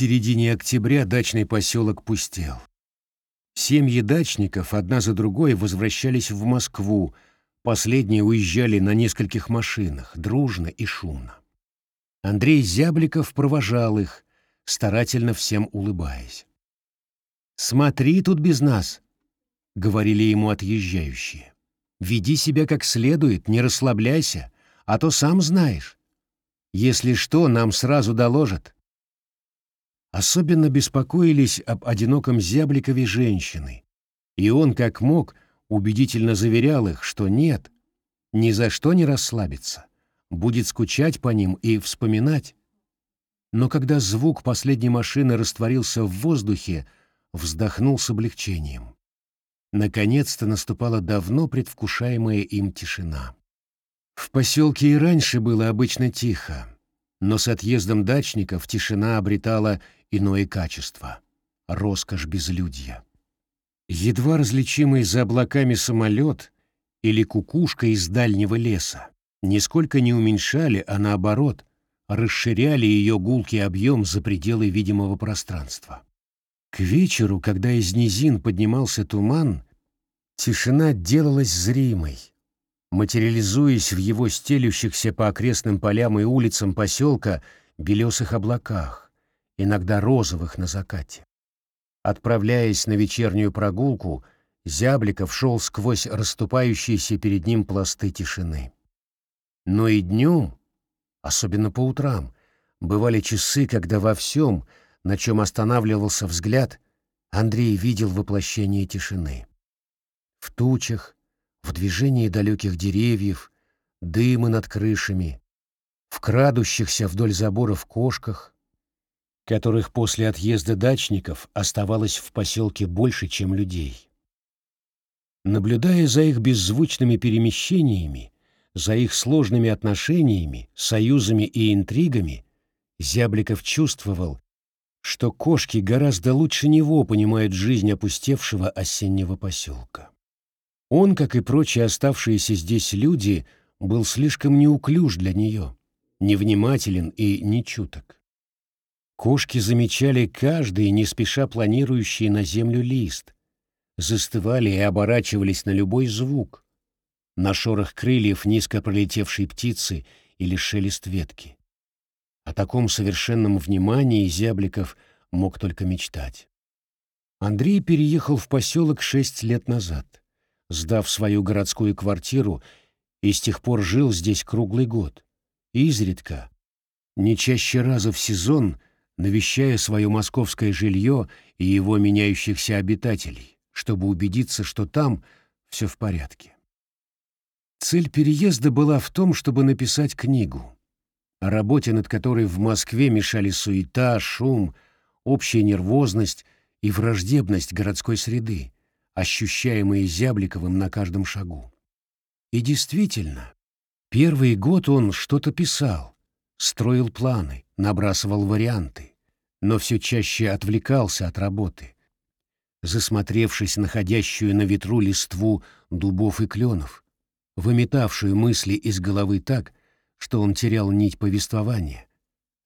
середине октября дачный поселок пустел. Семьи дачников одна за другой возвращались в Москву, последние уезжали на нескольких машинах, дружно и шумно. Андрей Зябликов провожал их, старательно всем улыбаясь. «Смотри тут без нас», — говорили ему отъезжающие. «Веди себя как следует, не расслабляйся, а то сам знаешь. Если что, нам сразу доложат». Особенно беспокоились об одиноком Зябликове женщины, и он, как мог, убедительно заверял их, что нет, ни за что не расслабится, будет скучать по ним и вспоминать. Но когда звук последней машины растворился в воздухе, вздохнул с облегчением. Наконец-то наступала давно предвкушаемая им тишина. В поселке и раньше было обычно тихо, но с отъездом дачников тишина обретала иное качество — роскошь безлюдья. Едва различимый за облаками самолет или кукушка из дальнего леса нисколько не уменьшали, а наоборот, расширяли ее гулкий объем за пределы видимого пространства. К вечеру, когда из низин поднимался туман, тишина делалась зримой, материализуясь в его стелющихся по окрестным полям и улицам поселка белесых облаках, иногда розовых на закате. Отправляясь на вечернюю прогулку, Зябликов шел сквозь расступающиеся перед ним пласты тишины. Но и днем, особенно по утрам, бывали часы, когда во всем, на чем останавливался взгляд, Андрей видел воплощение тишины. В тучах, в движении далеких деревьев, дымы над крышами, в крадущихся вдоль заборов кошках, которых после отъезда дачников оставалось в поселке больше, чем людей. Наблюдая за их беззвучными перемещениями, за их сложными отношениями, союзами и интригами, Зябликов чувствовал, что кошки гораздо лучше него понимают жизнь опустевшего осеннего поселка. Он, как и прочие оставшиеся здесь люди, был слишком неуклюж для нее, невнимателен и нечуток. Кошки замечали каждый, не спеша планирующий на землю лист, застывали и оборачивались на любой звук, на шорох крыльев низко пролетевшей птицы или шелест ветки. О таком совершенном внимании Зябликов мог только мечтать. Андрей переехал в поселок шесть лет назад, сдав свою городскую квартиру, и с тех пор жил здесь круглый год, изредка, не чаще раза в сезон, навещая свое московское жилье и его меняющихся обитателей, чтобы убедиться, что там все в порядке. Цель переезда была в том, чтобы написать книгу, о работе над которой в Москве мешали суета, шум, общая нервозность и враждебность городской среды, ощущаемые Зябликовым на каждом шагу. И действительно, первый год он что-то писал, строил планы, набрасывал варианты, но все чаще отвлекался от работы, засмотревшись находящую на ветру листву дубов и кленов, выметавшую мысли из головы так, что он терял нить повествования,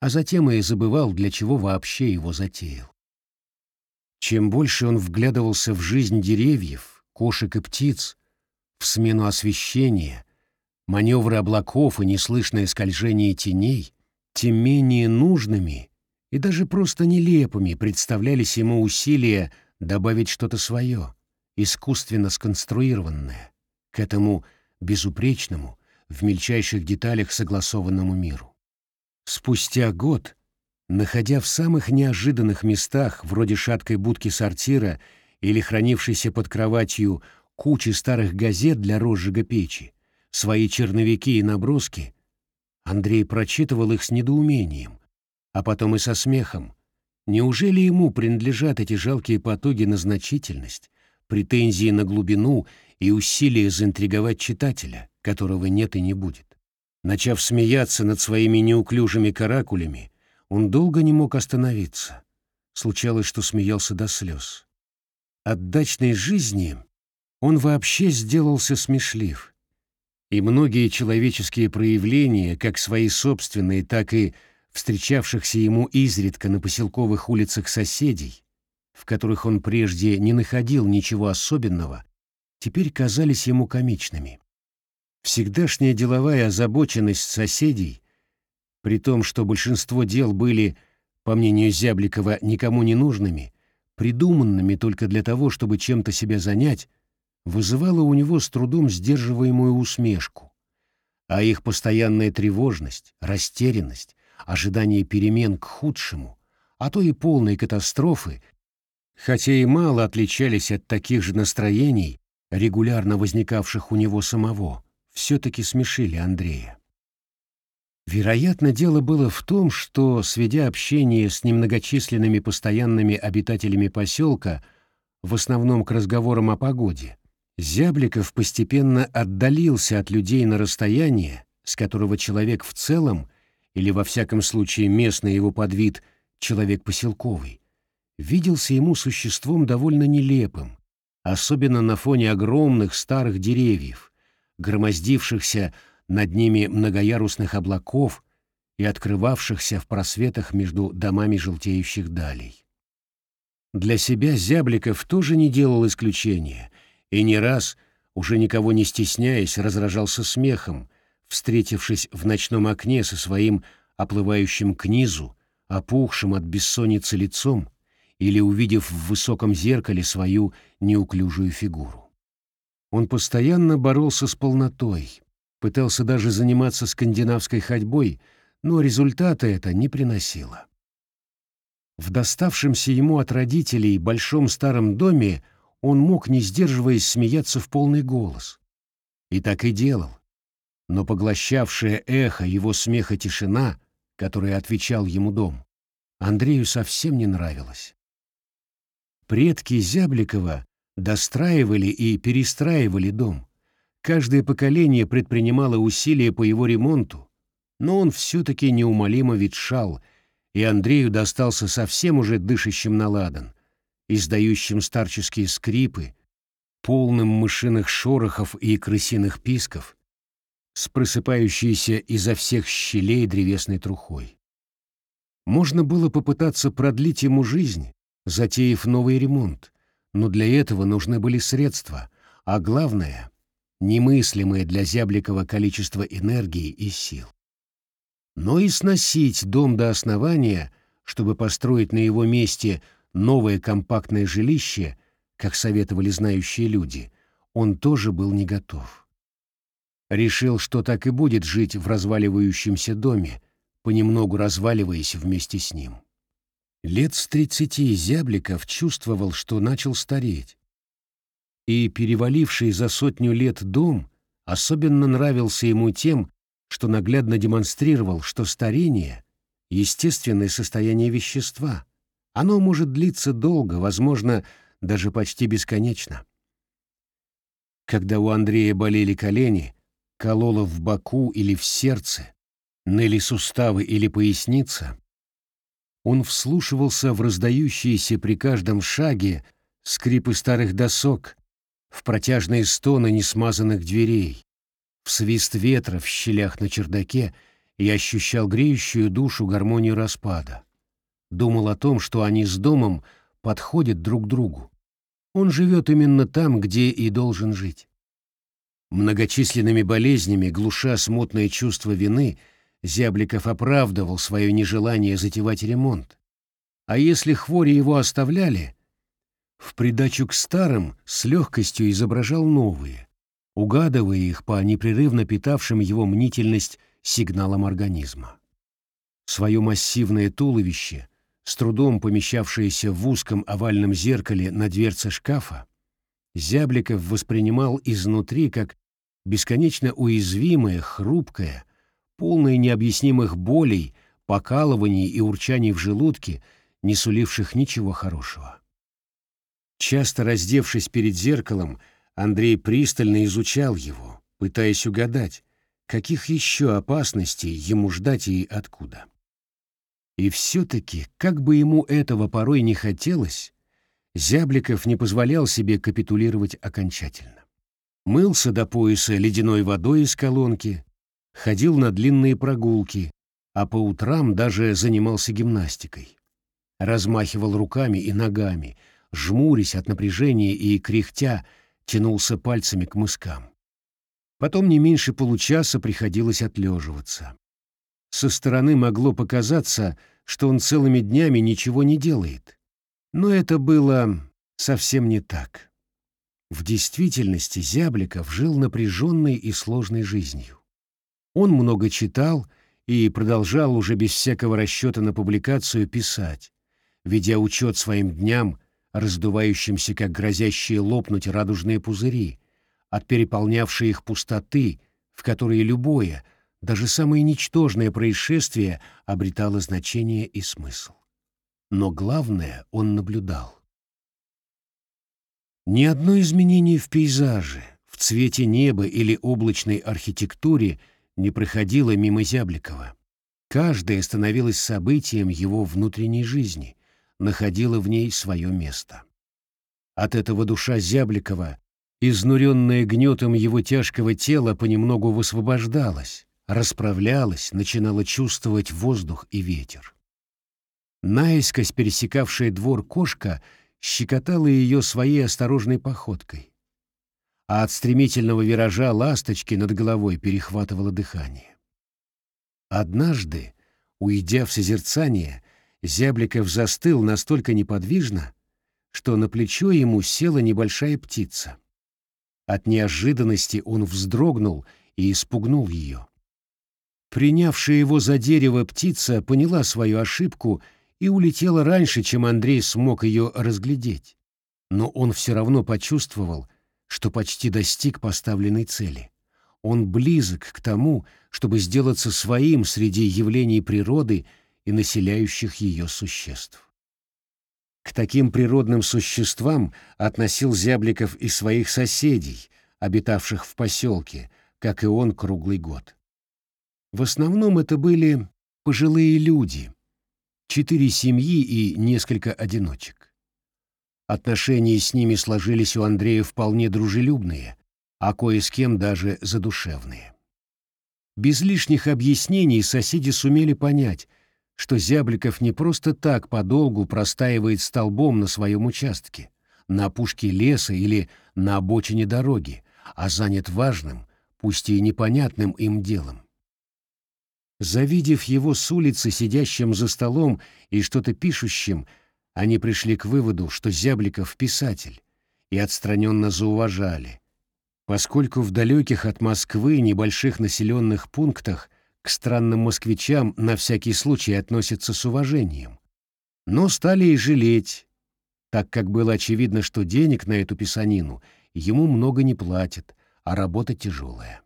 а затем и забывал, для чего вообще его затеял. Чем больше он вглядывался в жизнь деревьев, кошек и птиц, в смену освещения, маневры облаков и неслышное скольжение теней, тем менее нужными и даже просто нелепыми представлялись ему усилия добавить что-то свое, искусственно сконструированное, к этому безупречному, в мельчайших деталях согласованному миру. Спустя год, находя в самых неожиданных местах, вроде шаткой будки сортира или хранившейся под кроватью кучи старых газет для розжига печи, свои черновики и наброски, Андрей прочитывал их с недоумением, а потом и со смехом. Неужели ему принадлежат эти жалкие потуги на значительность, претензии на глубину и усилия заинтриговать читателя, которого нет и не будет. Начав смеяться над своими неуклюжими каракулями, он долго не мог остановиться. Случалось, что смеялся до слез. От дачной жизни он вообще сделался смешлив. И многие человеческие проявления, как свои собственные, так и встречавшихся ему изредка на поселковых улицах соседей, в которых он прежде не находил ничего особенного, теперь казались ему комичными. Всегдашняя деловая озабоченность соседей, при том, что большинство дел были, по мнению Зябликова, никому не нужными, придуманными только для того, чтобы чем-то себя занять, вызывала у него с трудом сдерживаемую усмешку. А их постоянная тревожность, растерянность, ожидание перемен к худшему, а то и полной катастрофы, хотя и мало отличались от таких же настроений, регулярно возникавших у него самого, все-таки смешили Андрея. Вероятно, дело было в том, что, сведя общение с немногочисленными постоянными обитателями поселка, в основном к разговорам о погоде, Зябликов постепенно отдалился от людей на расстояние, с которого человек в целом, или во всяком случае местный его подвид, человек поселковый, виделся ему существом довольно нелепым, особенно на фоне огромных старых деревьев, громоздившихся над ними многоярусных облаков и открывавшихся в просветах между домами желтеющих далей. Для себя Зябликов тоже не делал исключения и не раз, уже никого не стесняясь, разражался смехом, встретившись в ночном окне со своим оплывающим к низу, опухшим от бессонницы лицом, или увидев в высоком зеркале свою неуклюжую фигуру. Он постоянно боролся с полнотой, пытался даже заниматься скандинавской ходьбой, но результата это не приносило. В доставшемся ему от родителей большом старом доме он мог, не сдерживаясь, смеяться в полный голос. И так и делал. Но поглощавшая эхо его смеха тишина, которая отвечал ему дом, Андрею совсем не нравилась. Предки Зябликова достраивали и перестраивали дом, Каждое поколение предпринимало усилия по его ремонту, но он все-таки неумолимо ветшал, и Андрею достался совсем уже дышащим наладан, издающим старческие скрипы, полным мышиных шорохов и крысиных писков, с просыпающейся изо всех щелей древесной трухой. Можно было попытаться продлить ему жизнь, затеяв новый ремонт, но для этого нужны были средства, а главное немыслимое для Зябликова количество энергии и сил. Но и сносить дом до основания, чтобы построить на его месте новое компактное жилище, как советовали знающие люди, он тоже был не готов. Решил, что так и будет жить в разваливающемся доме, понемногу разваливаясь вместе с ним. Лет с тридцати Зябликов чувствовал, что начал стареть, и переваливший за сотню лет дом особенно нравился ему тем, что наглядно демонстрировал, что старение — естественное состояние вещества. Оно может длиться долго, возможно, даже почти бесконечно. Когда у Андрея болели колени, кололо в боку или в сердце, ныли суставы или поясница, он вслушивался в раздающиеся при каждом шаге скрипы старых досок, в протяжные стоны несмазанных дверей, в свист ветра в щелях на чердаке и ощущал греющую душу гармонию распада. Думал о том, что они с домом подходят друг другу. Он живет именно там, где и должен жить. Многочисленными болезнями, глуша смутное чувство вины, Зябликов оправдывал свое нежелание затевать ремонт. А если хвори его оставляли, в придачу к старым с легкостью изображал новые, угадывая их по непрерывно питавшим его мнительность сигналам организма. Свое массивное туловище, с трудом помещавшееся в узком овальном зеркале на дверце шкафа, Зябликов воспринимал изнутри как бесконечно уязвимое, хрупкое, полное необъяснимых болей, покалываний и урчаний в желудке, не суливших ничего хорошего. Часто раздевшись перед зеркалом, Андрей пристально изучал его, пытаясь угадать, каких еще опасностей ему ждать и откуда. И все-таки, как бы ему этого порой не хотелось, Зябликов не позволял себе капитулировать окончательно. Мылся до пояса ледяной водой из колонки, ходил на длинные прогулки, а по утрам даже занимался гимнастикой. Размахивал руками и ногами, жмурясь от напряжения и кряхтя, тянулся пальцами к мыскам. Потом не меньше получаса приходилось отлеживаться. Со стороны могло показаться, что он целыми днями ничего не делает. Но это было совсем не так. В действительности Зябликов жил напряженной и сложной жизнью. Он много читал и продолжал уже без всякого расчета на публикацию писать, ведя учет своим дням, раздувающимся как грозящие лопнуть радужные пузыри, от переполнявшей их пустоты, в которой любое, даже самое ничтожное происшествие обретало значение и смысл. Но главное он наблюдал. Ни одно изменение в пейзаже, в цвете неба или облачной архитектуре не проходило мимо Зябликова. Каждое становилось событием его внутренней жизни, находило в ней свое место. От этого душа Зябликова изнуренная гнетом его тяжкого тела, понемногу высвобождалась, расправлялась, начинала чувствовать воздух и ветер. Наискось пересекавшая двор кошка щекотала ее своей осторожной походкой, а от стремительного виража ласточки над головой перехватывало дыхание. Однажды, уйдя в созерцание, Зябликов застыл настолько неподвижно, что на плечо ему села небольшая птица. От неожиданности он вздрогнул и испугнул ее. Принявшая его за дерево птица поняла свою ошибку и улетела раньше, чем Андрей смог ее разглядеть. Но он все равно почувствовал, что почти достиг поставленной цели. Он близок к тому, чтобы сделаться своим среди явлений природы и населяющих ее существ. К таким природным существам относил Зябликов и своих соседей, обитавших в поселке, как и он круглый год. В основном это были пожилые люди, четыре семьи и несколько одиночек. Отношения с ними сложились у Андрея вполне дружелюбные, а кое с кем даже задушевные. Без лишних объяснений соседи сумели понять — что Зябликов не просто так подолгу простаивает столбом на своем участке, на опушке леса или на обочине дороги, а занят важным, пусть и непонятным им делом. Завидев его с улицы сидящим за столом и что-то пишущим, они пришли к выводу, что Зябликов — писатель, и отстраненно зауважали, поскольку в далеких от Москвы небольших населенных пунктах к странным москвичам на всякий случай относятся с уважением. Но стали и жалеть, так как было очевидно, что денег на эту писанину ему много не платят, а работа тяжелая.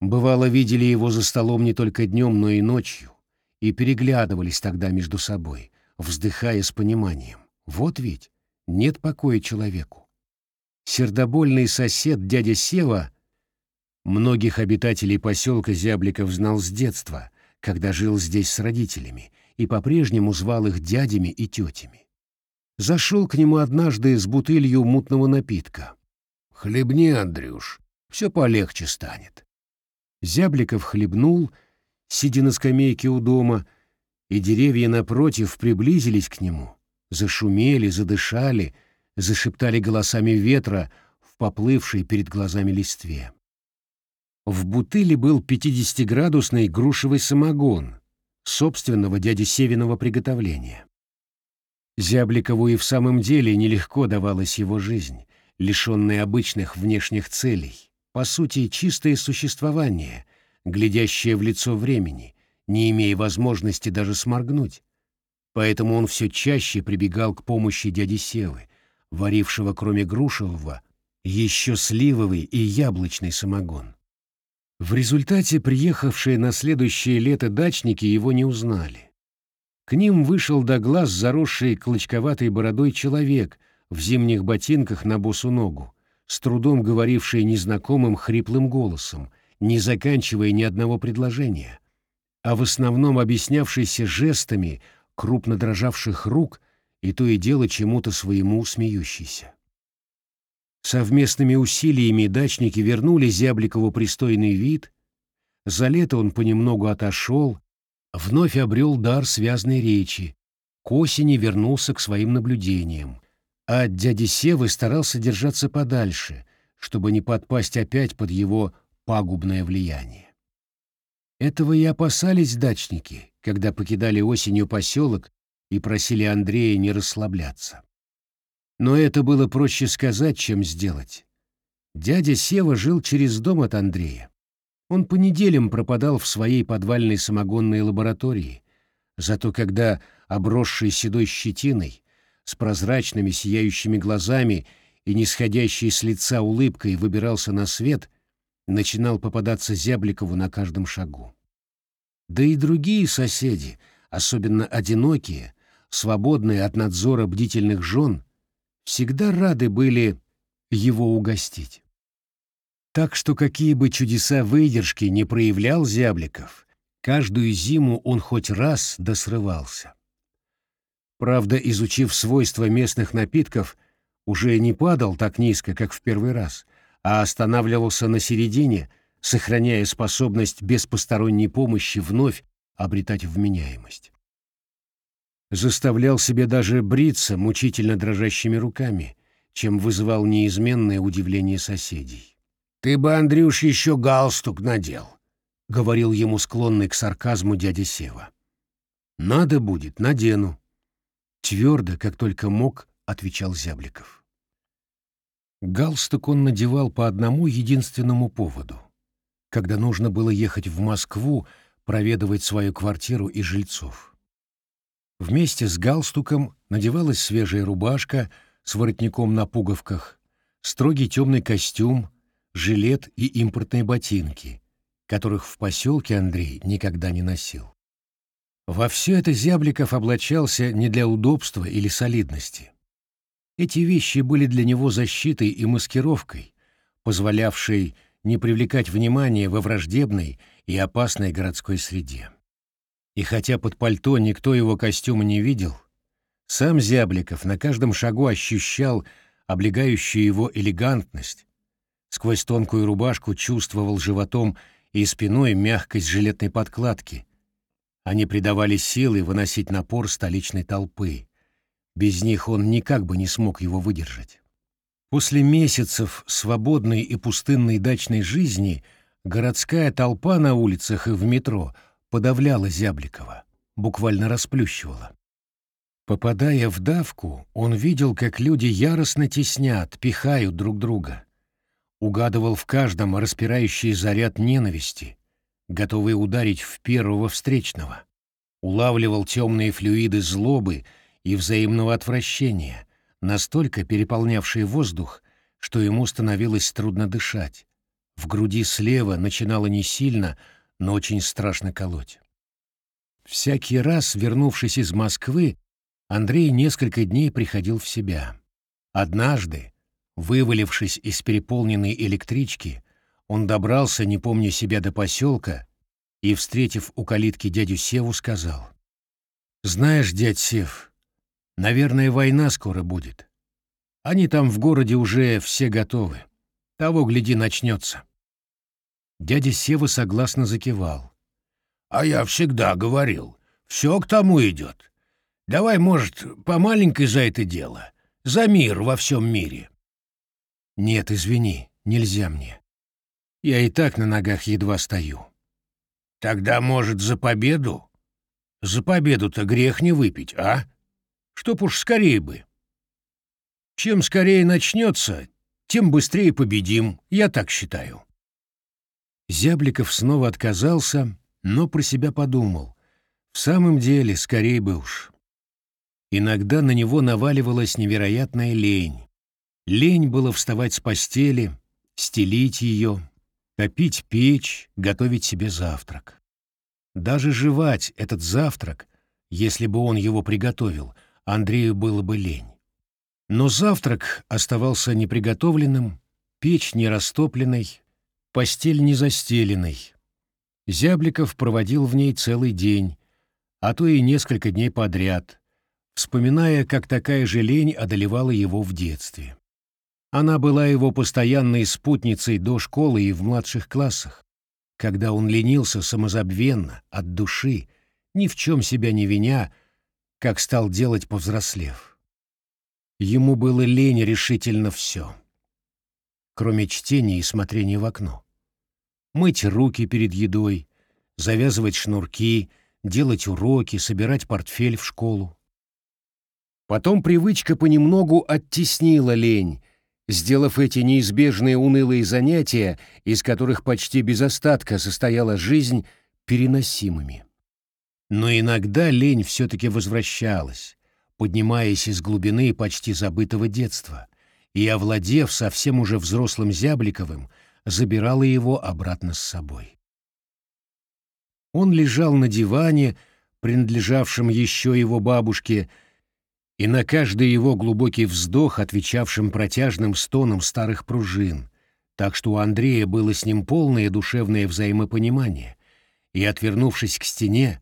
Бывало, видели его за столом не только днем, но и ночью, и переглядывались тогда между собой, вздыхая с пониманием. Вот ведь нет покоя человеку. Сердобольный сосед дядя Сева Многих обитателей поселка Зябликов знал с детства, когда жил здесь с родителями, и по-прежнему звал их дядями и тетями. Зашел к нему однажды с бутылью мутного напитка. «Хлебни, Андрюш, все полегче станет». Зябликов хлебнул, сидя на скамейке у дома, и деревья напротив приблизились к нему, зашумели, задышали, зашептали голосами ветра в поплывшей перед глазами листве. В бутыле был 50-градусный грушевый самогон собственного дяди Севиного приготовления. Зябликову и в самом деле нелегко давалась его жизнь, лишенная обычных внешних целей, по сути, чистое существование, глядящее в лицо времени, не имея возможности даже сморгнуть. Поэтому он все чаще прибегал к помощи дяди Севы, варившего кроме грушевого еще сливовый и яблочный самогон. В результате приехавшие на следующее лето дачники его не узнали. К ним вышел до глаз заросший клочковатой бородой человек в зимних ботинках на босу ногу, с трудом говоривший незнакомым хриплым голосом, не заканчивая ни одного предложения, а в основном объяснявшийся жестами крупно дрожавших рук и то и дело чему-то своему смеющийся. Совместными усилиями дачники вернули Зябликову пристойный вид. За лето он понемногу отошел, вновь обрел дар связной речи, к осени вернулся к своим наблюдениям, а дяди Севы старался держаться подальше, чтобы не подпасть опять под его пагубное влияние. Этого и опасались дачники, когда покидали осенью поселок и просили Андрея не расслабляться. Но это было проще сказать, чем сделать. Дядя Сева жил через дом от Андрея. Он по неделям пропадал в своей подвальной самогонной лаборатории, зато когда, обросший седой щетиной, с прозрачными сияющими глазами и нисходящей с лица улыбкой выбирался на свет, начинал попадаться Зябликову на каждом шагу. Да и другие соседи, особенно одинокие, свободные от надзора бдительных жен, всегда рады были его угостить. Так что какие бы чудеса выдержки не проявлял Зябликов, каждую зиму он хоть раз досрывался. Правда, изучив свойства местных напитков, уже не падал так низко, как в первый раз, а останавливался на середине, сохраняя способность без посторонней помощи вновь обретать вменяемость. Заставлял себе даже бриться мучительно дрожащими руками, чем вызывал неизменное удивление соседей. «Ты бы, Андрюш, еще галстук надел», — говорил ему склонный к сарказму дядя Сева. «Надо будет, надену». Твердо, как только мог, отвечал Зябликов. Галстук он надевал по одному единственному поводу. Когда нужно было ехать в Москву, проведывать свою квартиру и жильцов. Вместе с галстуком надевалась свежая рубашка с воротником на пуговках, строгий темный костюм, жилет и импортные ботинки, которых в поселке Андрей никогда не носил. Во все это Зябликов облачался не для удобства или солидности. Эти вещи были для него защитой и маскировкой, позволявшей не привлекать внимания во враждебной и опасной городской среде. И хотя под пальто никто его костюма не видел, сам Зябликов на каждом шагу ощущал облегающую его элегантность, Сквозь тонкую рубашку чувствовал животом и спиной мягкость жилетной подкладки. Они придавали силы выносить напор столичной толпы. Без них он никак бы не смог его выдержать. После месяцев свободной и пустынной дачной жизни городская толпа на улицах и в метро подавляла Зябликова, буквально расплющивала. Попадая в давку, он видел, как люди яростно теснят, пихают друг друга угадывал в каждом распирающий заряд ненависти, готовый ударить в первого встречного, улавливал темные флюиды злобы и взаимного отвращения, настолько переполнявшие воздух, что ему становилось трудно дышать. В груди слева начинало не сильно, но очень страшно колоть. Всякий раз, вернувшись из Москвы, Андрей несколько дней приходил в себя. Однажды, Вывалившись из переполненной электрички, он добрался, не помня себя, до поселка и, встретив у калитки дядю Севу, сказал. «Знаешь, дядь Сев, наверное, война скоро будет. Они там в городе уже все готовы. Того, гляди, начнется». Дядя Сева согласно закивал. «А я всегда говорил, все к тому идет. Давай, может, по маленькой за это дело, за мир во всем мире». «Нет, извини, нельзя мне. Я и так на ногах едва стою». «Тогда, может, за победу? За победу-то грех не выпить, а? Чтоб уж скорее бы. Чем скорее начнется, тем быстрее победим, я так считаю». Зябликов снова отказался, но про себя подумал. В самом деле, скорее бы уж. Иногда на него наваливалась невероятная лень. Лень было вставать с постели, стелить ее, топить печь, готовить себе завтрак. Даже жевать этот завтрак, если бы он его приготовил, Андрею было бы лень. Но завтрак оставался неприготовленным, печь не растопленной, постель не застеленной. Зябликов проводил в ней целый день, а то и несколько дней подряд, вспоминая, как такая же лень одолевала его в детстве. Она была его постоянной спутницей до школы и в младших классах, когда он ленился самозабвенно, от души, ни в чем себя не виня, как стал делать повзрослев. Ему было лень решительно все, кроме чтения и смотрения в окно. Мыть руки перед едой, завязывать шнурки, делать уроки, собирать портфель в школу. Потом привычка понемногу оттеснила лень, сделав эти неизбежные унылые занятия, из которых почти без остатка состояла жизнь, переносимыми. Но иногда лень все-таки возвращалась, поднимаясь из глубины почти забытого детства, и, овладев совсем уже взрослым Зябликовым, забирала его обратно с собой. Он лежал на диване, принадлежавшем еще его бабушке, и на каждый его глубокий вздох, отвечавшим протяжным стоном старых пружин, так что у Андрея было с ним полное душевное взаимопонимание, и, отвернувшись к стене,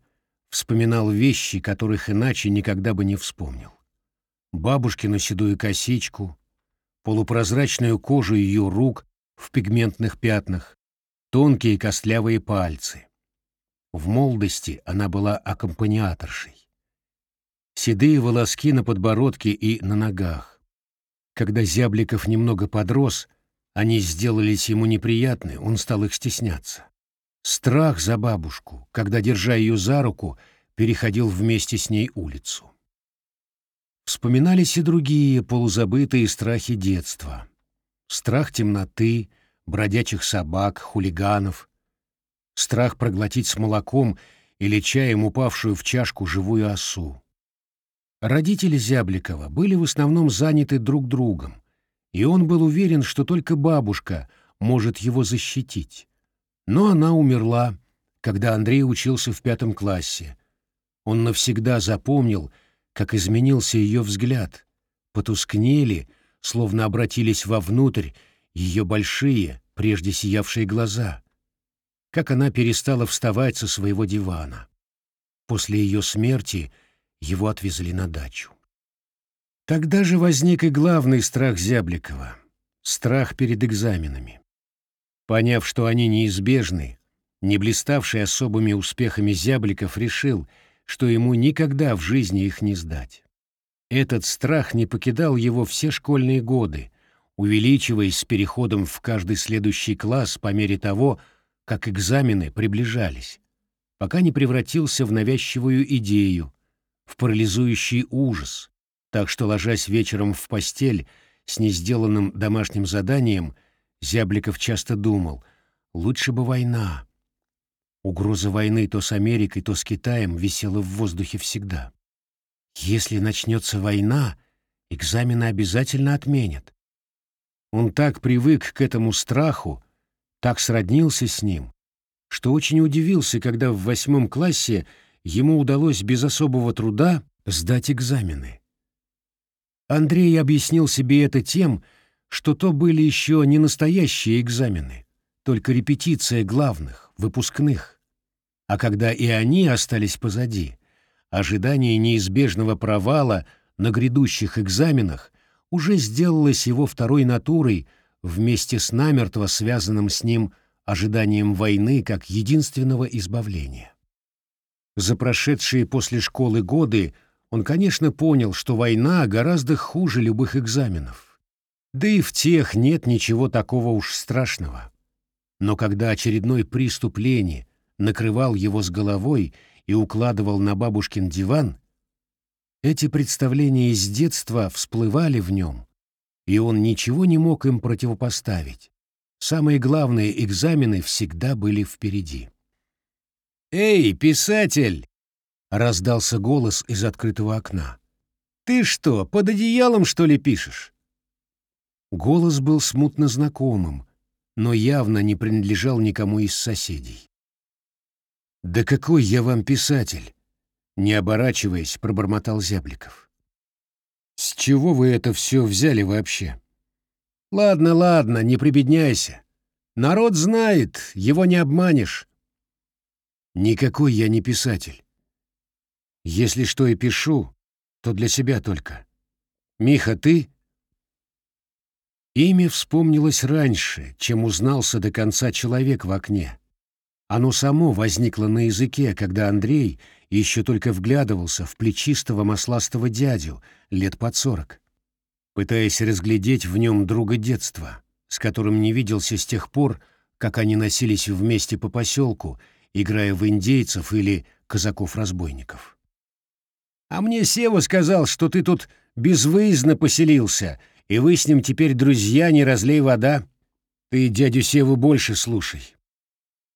вспоминал вещи, которых иначе никогда бы не вспомнил. Бабушкину седую косичку, полупрозрачную кожу ее рук в пигментных пятнах, тонкие костлявые пальцы. В молодости она была аккомпаниаторшей седые волоски на подбородке и на ногах. Когда Зябликов немного подрос, они сделались ему неприятны, он стал их стесняться. Страх за бабушку, когда, держа ее за руку, переходил вместе с ней улицу. Вспоминались и другие полузабытые страхи детства. Страх темноты, бродячих собак, хулиганов. Страх проглотить с молоком или чаем упавшую в чашку живую осу. Родители Зябликова были в основном заняты друг другом, и он был уверен, что только бабушка может его защитить. Но она умерла, когда Андрей учился в пятом классе. Он навсегда запомнил, как изменился ее взгляд, потускнели, словно обратились вовнутрь ее большие, прежде сиявшие глаза, как она перестала вставать со своего дивана. После ее смерти — его отвезли на дачу. Тогда же возник и главный страх Зябликова — страх перед экзаменами. Поняв, что они неизбежны, не блиставший особыми успехами Зябликов решил, что ему никогда в жизни их не сдать. Этот страх не покидал его все школьные годы, увеличиваясь с переходом в каждый следующий класс по мере того, как экзамены приближались, пока не превратился в навязчивую идею, в парализующий ужас, так что, ложась вечером в постель с несделанным домашним заданием, Зябликов часто думал, лучше бы война. Угроза войны то с Америкой, то с Китаем висела в воздухе всегда. Если начнется война, экзамены обязательно отменят. Он так привык к этому страху, так сроднился с ним, что очень удивился, когда в восьмом классе ему удалось без особого труда сдать экзамены. Андрей объяснил себе это тем, что то были еще не настоящие экзамены, только репетиция главных, выпускных. А когда и они остались позади, ожидание неизбежного провала на грядущих экзаменах уже сделалось его второй натурой вместе с намертво связанным с ним ожиданием войны как единственного избавления. За прошедшие после школы годы он, конечно, понял, что война гораздо хуже любых экзаменов. Да и в тех нет ничего такого уж страшного. Но когда очередной приступ лени накрывал его с головой и укладывал на бабушкин диван, эти представления из детства всплывали в нем, и он ничего не мог им противопоставить. Самые главные экзамены всегда были впереди. «Эй, писатель!» — раздался голос из открытого окна. «Ты что, под одеялом, что ли, пишешь?» Голос был смутно знакомым, но явно не принадлежал никому из соседей. «Да какой я вам писатель!» — не оборачиваясь, пробормотал Зябликов. «С чего вы это все взяли вообще?» «Ладно, ладно, не прибедняйся. Народ знает, его не обманешь. Никакой я не писатель. Если что и пишу, то для себя только. Миха, ты? Имя вспомнилось раньше, чем узнался до конца человек в окне. Оно само возникло на языке, когда Андрей, еще только вглядывался в плечистого масластого дядю лет под сорок, пытаясь разглядеть в нем друга детства, с которым не виделся с тех пор, как они носились вместе по поселку, играя в индейцев или казаков-разбойников. «А мне Сева сказал, что ты тут безвыездно поселился, и вы с ним теперь друзья, не разлей вода. Ты дядю Севу больше слушай».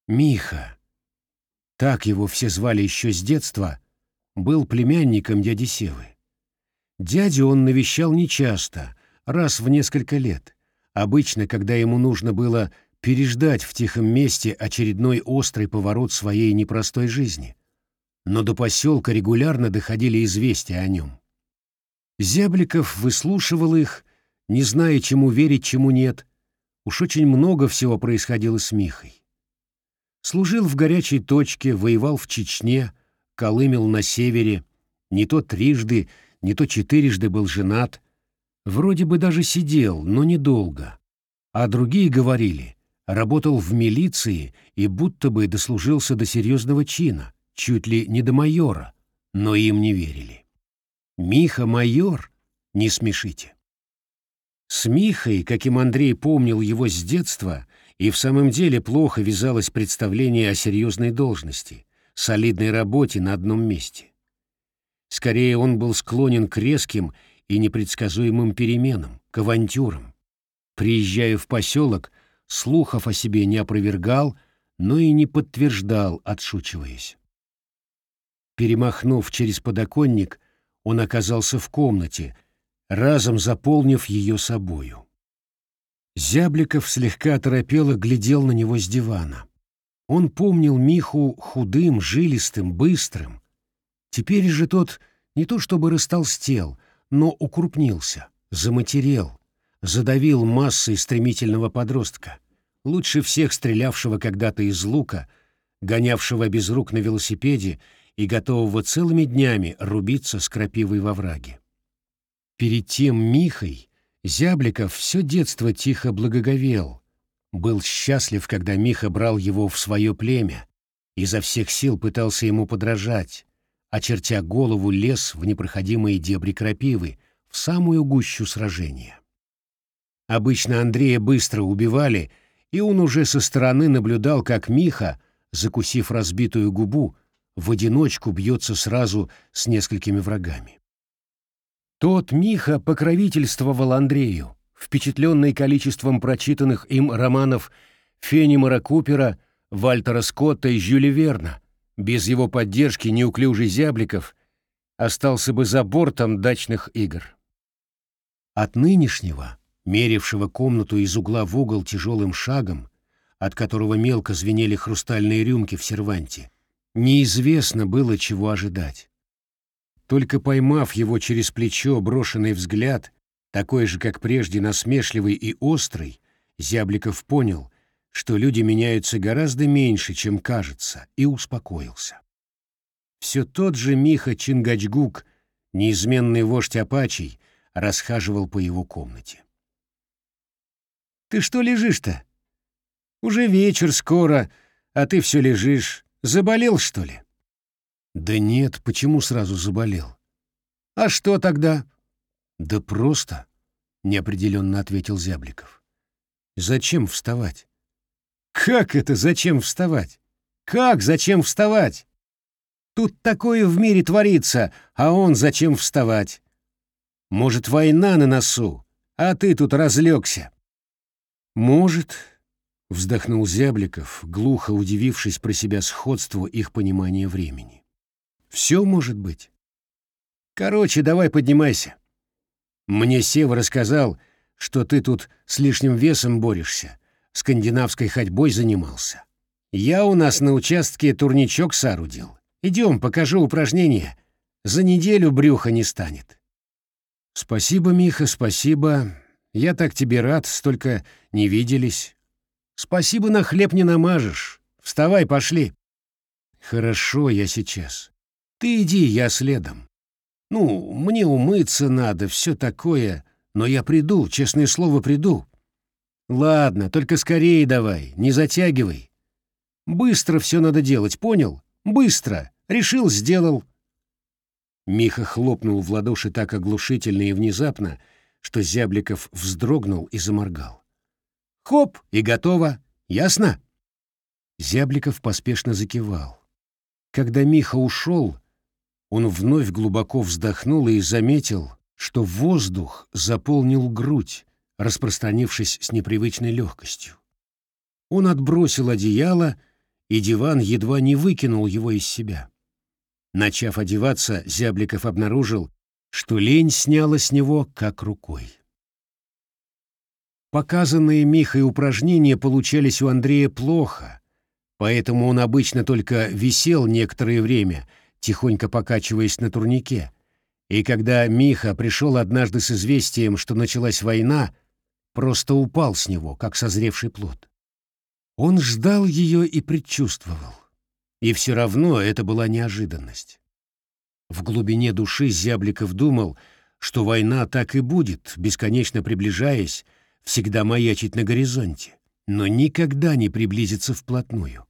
Миха, так его все звали еще с детства, был племянником дяди Севы. Дядю он навещал нечасто, раз в несколько лет, обычно, когда ему нужно было переждать в тихом месте очередной острый поворот своей непростой жизни. Но до поселка регулярно доходили известия о нем. Зябликов выслушивал их, не зная, чему верить, чему нет. Уж очень много всего происходило с Михой. Служил в горячей точке, воевал в Чечне, колымел на севере, не то трижды, не то четырежды был женат. Вроде бы даже сидел, но недолго. А другие говорили, работал в милиции и будто бы дослужился до серьезного чина, чуть ли не до майора, но им не верили. Миха майор? Не смешите. С Михой, каким Андрей помнил его с детства, и в самом деле плохо вязалось представление о серьезной должности, солидной работе на одном месте. Скорее, он был склонен к резким и непредсказуемым переменам, к авантюрам. Приезжая в поселок, слухов о себе не опровергал, но и не подтверждал, отшучиваясь. Перемахнув через подоконник, он оказался в комнате, разом заполнив ее собою. Зябликов слегка оторопело глядел на него с дивана. Он помнил Миху худым, жилистым, быстрым. Теперь же тот не то чтобы растолстел, но укрупнился, заматерел, задавил массой стремительного подростка, лучше всех стрелявшего когда-то из лука, гонявшего без рук на велосипеде и готового целыми днями рубиться с крапивой во враге. Перед тем Михой Зябликов все детство тихо благоговел, был счастлив, когда Миха брал его в свое племя, изо всех сил пытался ему подражать, очертя голову лез в непроходимые дебри крапивы, в самую гущу сражения. Обычно Андрея быстро убивали, и он уже со стороны наблюдал, как Миха, закусив разбитую губу, в одиночку бьется сразу с несколькими врагами. Тот Миха покровительствовал Андрею, впечатленный количеством прочитанных им романов Фенимора Купера, Вальтера Скотта и Жюля Верна. Без его поддержки неуклюжий Зябликов остался бы за бортом дачных игр. От нынешнего мерившего комнату из угла в угол тяжелым шагом, от которого мелко звенели хрустальные рюмки в серванте, неизвестно было, чего ожидать. Только поймав его через плечо брошенный взгляд, такой же, как прежде, насмешливый и острый, Зябликов понял, что люди меняются гораздо меньше, чем кажется, и успокоился. Все тот же Миха Чингачгук, неизменный вождь Апачей, расхаживал по его комнате. Ты что лежишь-то? Уже вечер скоро, а ты все лежишь. Заболел, что ли? Да нет, почему сразу заболел? А что тогда? Да просто, неопределенно ответил Зябликов. Зачем вставать? Как это зачем вставать? Как зачем вставать? Тут такое в мире творится, а он зачем вставать? Может, война на носу, а ты тут разлегся. «Может», — вздохнул Зябликов, глухо удивившись про себя сходству их понимания времени. «Все может быть. Короче, давай поднимайся. Мне Сева рассказал, что ты тут с лишним весом борешься, скандинавской ходьбой занимался. Я у нас на участке турничок соорудил. Идем, покажу упражнения. За неделю брюха не станет». «Спасибо, Миха, спасибо. Я так тебе рад, столько не виделись. Спасибо, на хлеб не намажешь. Вставай, пошли. Хорошо, я сейчас. Ты иди, я следом. Ну, мне умыться надо, все такое, но я приду, честное слово, приду. Ладно, только скорее давай, не затягивай. Быстро все надо делать, понял? Быстро, Решил, сделал. Миха хлопнул в ладоши так оглушительно и внезапно, что Зябликов вздрогнул и заморгал. «Хоп, и готово! Ясно?» Зябликов поспешно закивал. Когда Миха ушел, он вновь глубоко вздохнул и заметил, что воздух заполнил грудь, распространившись с непривычной легкостью. Он отбросил одеяло, и диван едва не выкинул его из себя. Начав одеваться, Зябликов обнаружил, что лень сняла с него как рукой. Показанные Михой упражнения получались у Андрея плохо, поэтому он обычно только висел некоторое время, тихонько покачиваясь на турнике, и когда Миха пришел однажды с известием, что началась война, просто упал с него, как созревший плод. Он ждал ее и предчувствовал. И все равно это была неожиданность. В глубине души Зябликов думал, что война так и будет, бесконечно приближаясь, всегда маячить на горизонте, но никогда не приблизиться вплотную.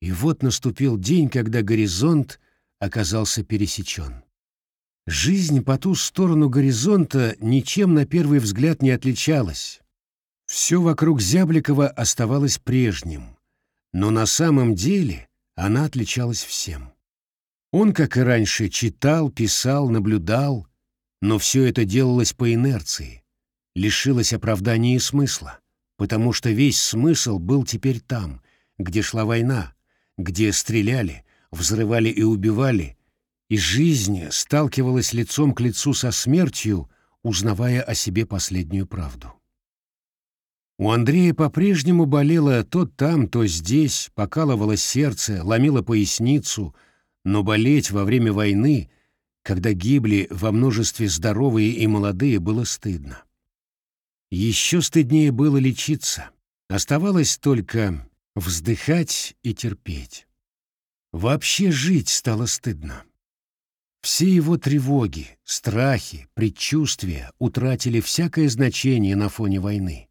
И вот наступил день, когда горизонт оказался пересечен. Жизнь по ту сторону горизонта ничем на первый взгляд не отличалась. Все вокруг Зябликова оставалось прежним, но на самом деле она отличалась всем. Он, как и раньше, читал, писал, наблюдал, но все это делалось по инерции, лишилось оправдания и смысла, потому что весь смысл был теперь там, где шла война, где стреляли, взрывали и убивали, и жизнь сталкивалась лицом к лицу со смертью, узнавая о себе последнюю правду. У Андрея по-прежнему болело то там, то здесь, покалывало сердце, ломило поясницу, но болеть во время войны, когда гибли во множестве здоровые и молодые, было стыдно. Еще стыднее было лечиться. Оставалось только вздыхать и терпеть. Вообще жить стало стыдно. Все его тревоги, страхи, предчувствия утратили всякое значение на фоне войны.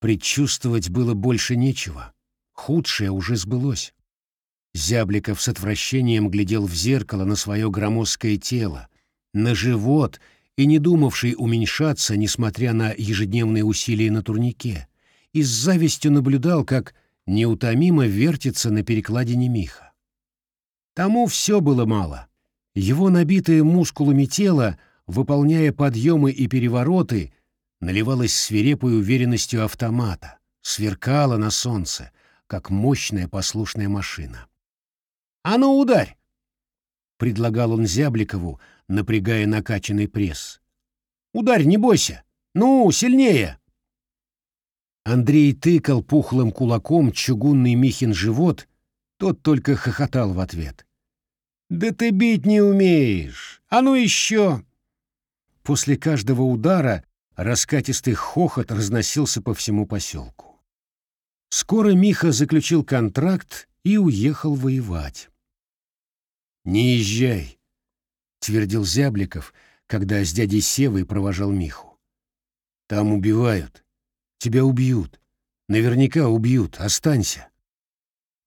Предчувствовать было больше нечего. Худшее уже сбылось. Зябликов с отвращением глядел в зеркало на свое громоздкое тело, на живот и не думавший уменьшаться, несмотря на ежедневные усилия на турнике, и с завистью наблюдал, как неутомимо вертится на перекладине Миха. Тому все было мало. Его набитое мускулами тело, выполняя подъемы и перевороты, наливалось свирепой уверенностью автомата, сверкало на солнце, как мощная послушная машина. «А ну, ударь!» — предлагал он Зябликову, напрягая накачанный пресс. «Ударь, не бойся! Ну, сильнее!» Андрей тыкал пухлым кулаком чугунный Михин живот, тот только хохотал в ответ. «Да ты бить не умеешь! А ну еще!» После каждого удара раскатистый хохот разносился по всему поселку. Скоро Миха заключил контракт и уехал воевать. «Не езжай», — твердил Зябликов, когда с дядей Севой провожал Миху. «Там убивают. Тебя убьют. Наверняка убьют. Останься».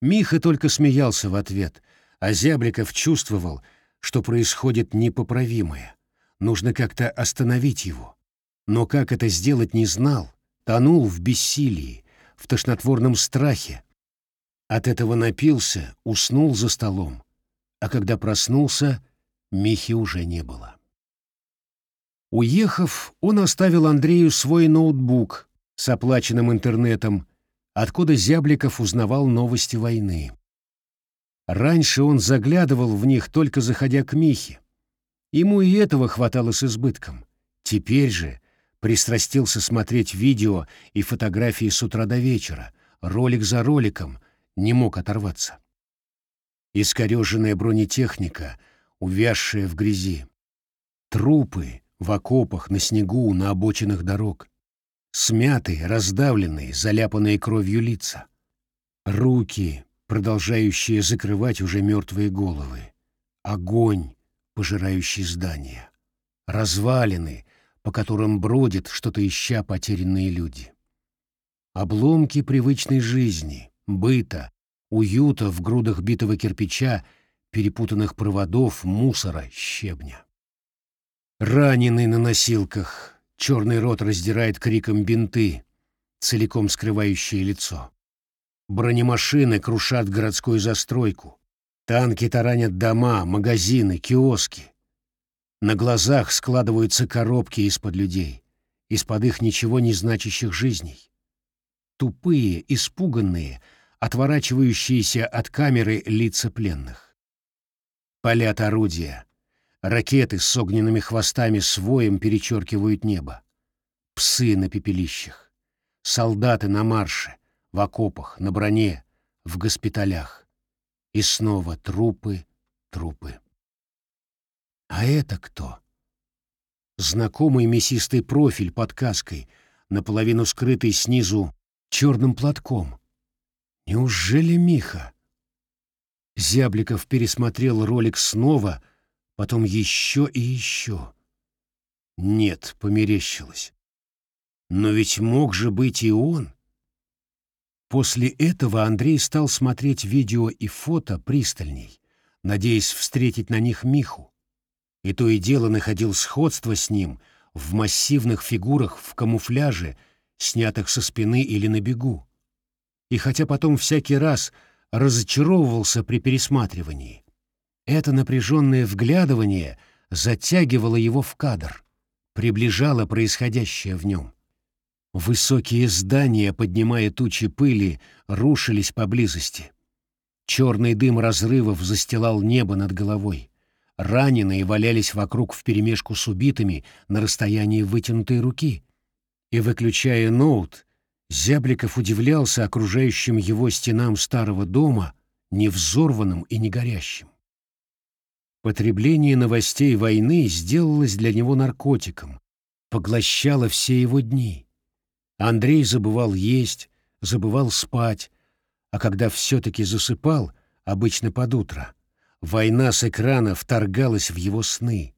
Миха только смеялся в ответ, а Зябликов чувствовал, что происходит непоправимое. Нужно как-то остановить его. Но как это сделать не знал, тонул в бессилии, в тошнотворном страхе. От этого напился, уснул за столом, а когда проснулся, Михи уже не было. Уехав, он оставил Андрею свой ноутбук с оплаченным интернетом, откуда Зябликов узнавал новости войны. Раньше он заглядывал в них, только заходя к Михе. Ему и этого хватало с избытком. Теперь же пристрастился смотреть видео и фотографии с утра до вечера, ролик за роликом, не мог оторваться. Искореженная бронетехника, увязшая в грязи. Трупы в окопах, на снегу, на обочинах дорог. Смятые, раздавленные, заляпанные кровью лица. Руки, продолжающие закрывать уже мертвые головы. Огонь, пожирающий здания. Развалины, по которым бродят, что-то ища потерянные люди. Обломки привычной жизни, быта, уюта в грудах битого кирпича перепутанных проводов, мусора, щебня. Раненый на носилках, черный рот раздирает криком бинты, целиком скрывающие лицо. Бронемашины крушат городскую застройку. Танки таранят дома, магазины, киоски. На глазах складываются коробки из-под людей, из-под их ничего не значащих жизней. Тупые, испуганные, отворачивающиеся от камеры лица пленных. Полят орудия. Ракеты с огненными хвостами своем перечеркивают небо. Псы на пепелищах. Солдаты на марше, в окопах, на броне, в госпиталях. И снова трупы, трупы. А это кто? Знакомый мясистый профиль под каской, наполовину скрытый снизу черным платком. Неужели Миха? Зябликов пересмотрел ролик снова, потом еще и еще. Нет, померещилось. Но ведь мог же быть и он. После этого Андрей стал смотреть видео и фото пристальней, надеясь встретить на них Миху. И то и дело находил сходство с ним в массивных фигурах в камуфляже, снятых со спины или на бегу. И хотя потом всякий раз разочаровывался при пересматривании, это напряженное вглядывание затягивало его в кадр, приближало происходящее в нем. Высокие здания, поднимая тучи пыли, рушились поблизости. Черный дым разрывов застилал небо над головой. Раненые валялись вокруг вперемешку с убитыми на расстоянии вытянутой руки. И, выключая ноут, Зябликов удивлялся окружающим его стенам старого дома, не взорванным и не горящим. Потребление новостей войны сделалось для него наркотиком, поглощало все его дни. Андрей забывал есть, забывал спать, а когда все-таки засыпал, обычно под утро, война с экрана вторгалась в его сны,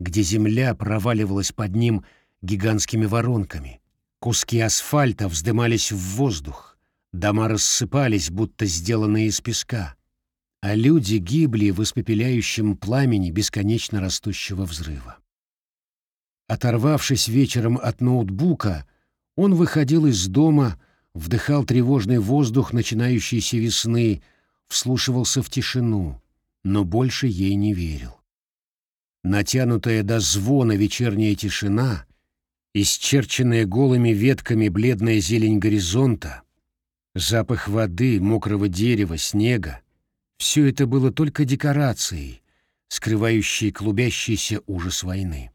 где земля проваливалась под ним гигантскими воронками, куски асфальта вздымались в воздух, дома рассыпались, будто сделанные из песка, а люди гибли в испепеляющем пламени бесконечно растущего взрыва. Оторвавшись вечером от ноутбука, он выходил из дома, вдыхал тревожный воздух начинающейся весны, вслушивался в тишину, но больше ей не верил. Натянутая до звона вечерняя тишина, исчерченная голыми ветками бледная зелень горизонта, запах воды, мокрого дерева, снега — все это было только декорацией, скрывающей клубящийся ужас войны.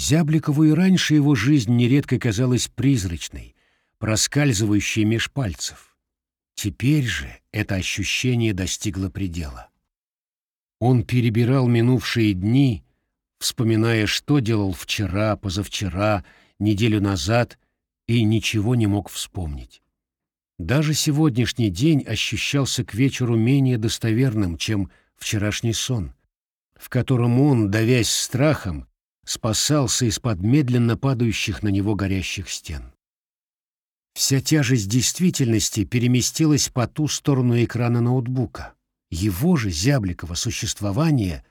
Зябликову и раньше его жизнь нередко казалась призрачной, проскальзывающей меж пальцев. Теперь же это ощущение достигло предела. Он перебирал минувшие дни, вспоминая, что делал вчера, позавчера, неделю назад, и ничего не мог вспомнить. Даже сегодняшний день ощущался к вечеру менее достоверным, чем вчерашний сон, в котором он, давясь страхом, спасался из-под медленно падающих на него горящих стен. Вся тяжесть действительности переместилась по ту сторону экрана ноутбука. Его же, Зябликова, существование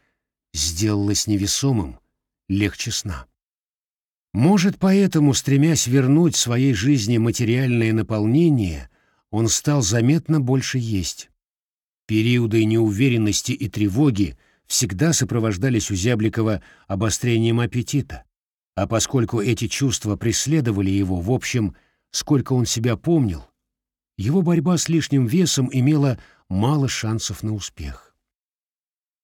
сделалось невесомым, легче сна. Может, поэтому, стремясь вернуть своей жизни материальное наполнение, он стал заметно больше есть. Периоды неуверенности и тревоги — всегда сопровождались у Зябликова обострением аппетита, а поскольку эти чувства преследовали его, в общем, сколько он себя помнил, его борьба с лишним весом имела мало шансов на успех.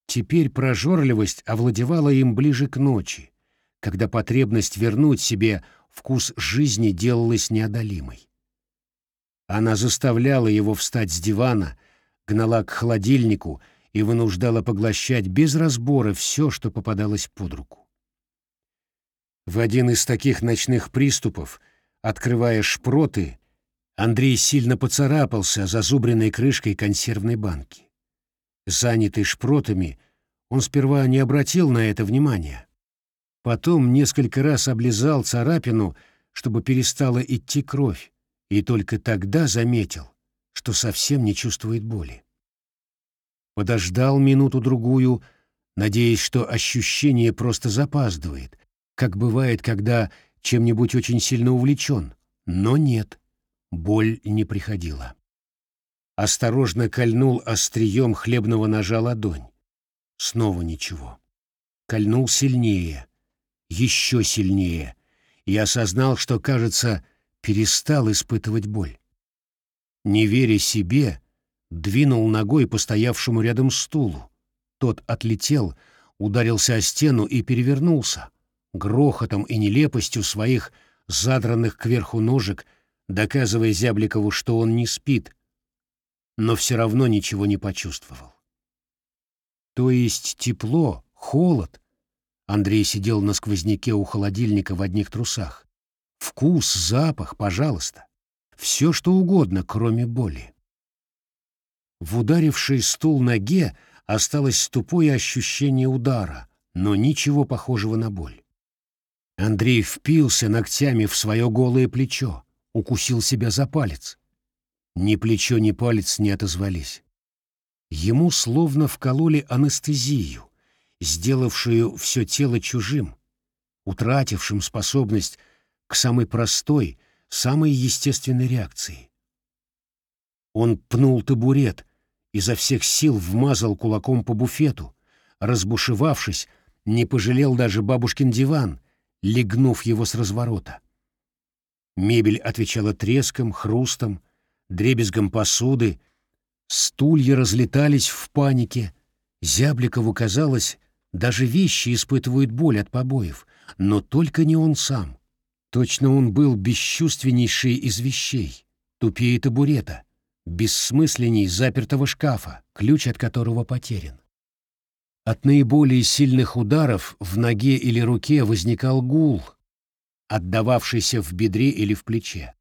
Теперь прожорливость овладевала им ближе к ночи, когда потребность вернуть себе вкус жизни делалась неодолимой. Она заставляла его встать с дивана, гнала к холодильнику — и вынуждала поглощать без разбора все, что попадалось под руку. В один из таких ночных приступов, открывая шпроты, Андрей сильно поцарапался зазубренной крышкой консервной банки. Занятый шпротами, он сперва не обратил на это внимания. Потом несколько раз облизал царапину, чтобы перестала идти кровь, и только тогда заметил, что совсем не чувствует боли. Подождал минуту-другую, надеясь, что ощущение просто запаздывает, как бывает, когда чем-нибудь очень сильно увлечен. Но нет, боль не приходила. Осторожно кольнул острием хлебного ножа ладонь. Снова ничего. Кольнул сильнее, еще сильнее, и осознал, что, кажется, перестал испытывать боль. Не веря себе, двинул ногой по стоявшему рядом стулу. Тот отлетел, ударился о стену и перевернулся, грохотом и нелепостью своих задранных кверху ножек, доказывая Зябликову, что он не спит, но все равно ничего не почувствовал. То есть тепло, холод. Андрей сидел на сквозняке у холодильника в одних трусах. Вкус, запах, пожалуйста. Все, что угодно, кроме боли. В ударившей стул ноге осталось тупое ощущение удара, но ничего похожего на боль. Андрей впился ногтями в свое голое плечо, укусил себя за палец. Ни плечо, ни палец не отозвались. Ему словно вкололи анестезию, сделавшую все тело чужим, утратившим способность к самой простой, самой естественной реакции. Он пнул табурет, изо всех сил вмазал кулаком по буфету, разбушевавшись, не пожалел даже бабушкин диван, легнув его с разворота. Мебель отвечала треском, хрустом, дребезгом посуды, стулья разлетались в панике. Зябликову казалось, даже вещи испытывают боль от побоев, но только не он сам. Точно он был бесчувственнейший из вещей, тупее табурета, бессмысленней запертого шкафа, ключ от которого потерян. От наиболее сильных ударов в ноге или руке возникал гул, отдававшийся в бедре или в плече.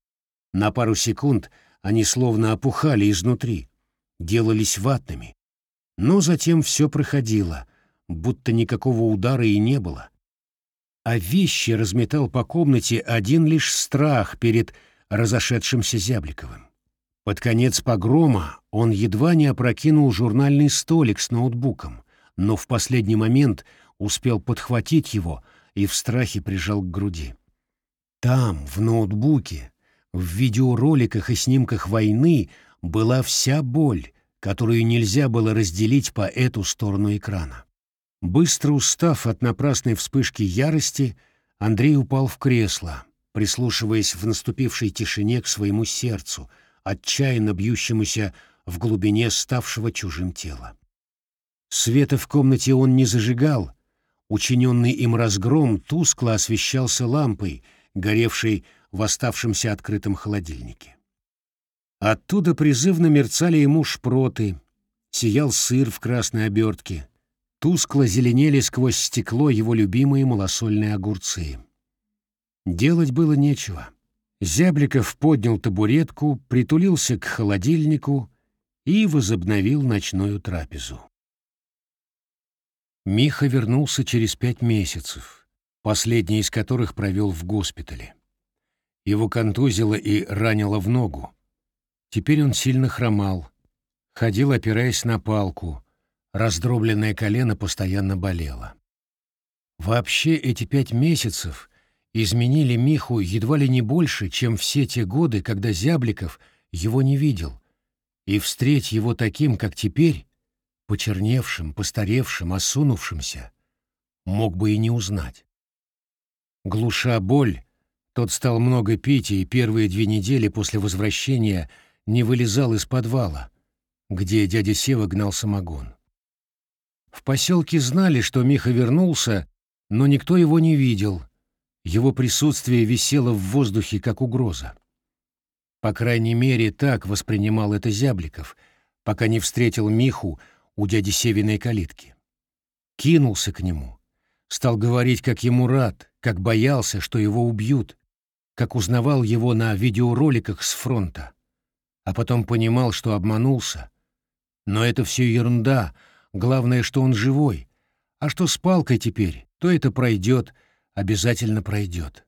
На пару секунд они словно опухали изнутри, делались ватными. Но затем все проходило, будто никакого удара и не было. А вещи разметал по комнате один лишь страх перед разошедшимся Зябликовым. Под конец погрома он едва не опрокинул журнальный столик с ноутбуком, но в последний момент успел подхватить его и в страхе прижал к груди. Там, в ноутбуке, в видеороликах и снимках войны была вся боль, которую нельзя было разделить по эту сторону экрана. Быстро устав от напрасной вспышки ярости, Андрей упал в кресло, прислушиваясь в наступившей тишине к своему сердцу, отчаянно бьющемуся в глубине ставшего чужим тела. Света в комнате он не зажигал, учиненный им разгром тускло освещался лампой, горевшей в оставшемся открытом холодильнике. Оттуда призывно мерцали ему шпроты, сиял сыр в красной обертке, тускло зеленели сквозь стекло его любимые малосольные огурцы. Делать было нечего. Зябликов поднял табуретку, притулился к холодильнику и возобновил ночную трапезу. Миха вернулся через пять месяцев, последний из которых провел в госпитале. Его контузило и ранило в ногу. Теперь он сильно хромал, ходил, опираясь на палку, раздробленное колено постоянно болело. Вообще эти пять месяцев изменили Миху едва ли не больше, чем все те годы, когда Зябликов его не видел, и встреть его таким, как теперь, почерневшим, постаревшим, осунувшимся, мог бы и не узнать. Глуша боль, тот стал много пить и первые две недели после возвращения не вылезал из подвала, где дядя Сева гнал самогон. В поселке знали, что Миха вернулся, но никто его не видел. Его присутствие висело в воздухе, как угроза. По крайней мере, так воспринимал это Зябликов, пока не встретил Миху у дяди Севиной калитки. Кинулся к нему, стал говорить, как ему рад, как боялся, что его убьют, как узнавал его на видеороликах с фронта, а потом понимал, что обманулся. Но это все ерунда, главное, что он живой, а что с палкой теперь, то это пройдет, обязательно пройдет.